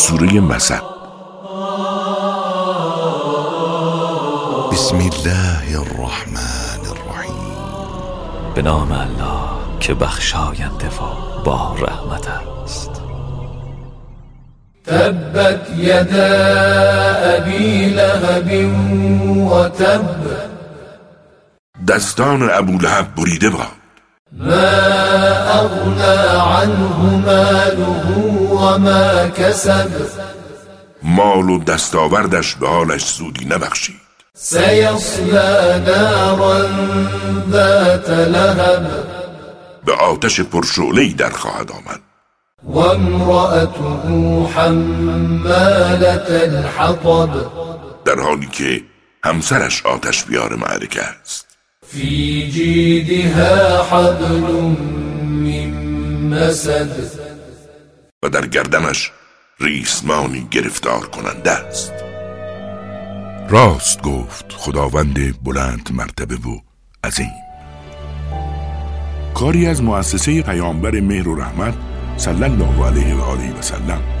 سوره مسد بسم الله الرحمن الرحیم. به نام الله که بخشاینده و با رحمت است. تبت یدا ابی لهب و تب. دستان ابو لهب بریده باد. ما اغنى عنه ماله وما کسب مال و دستاوردش به حالش سودی نبخشید. سیصلا نارا ذات لهب. به آتش پرشعلهای در خواهد آمد. وامرأته حمالة الحطب. در حالی که همسرش آتش بیار معرکه است. في جيدها حبل مسد و در گردنش ریسمانی گرفتار کننده است. راست گفت خداوند بلند مرتبه و عظیم. کاری از مؤسسه پیامبر مهر و رحمت صلی الله علیه و آله و سلم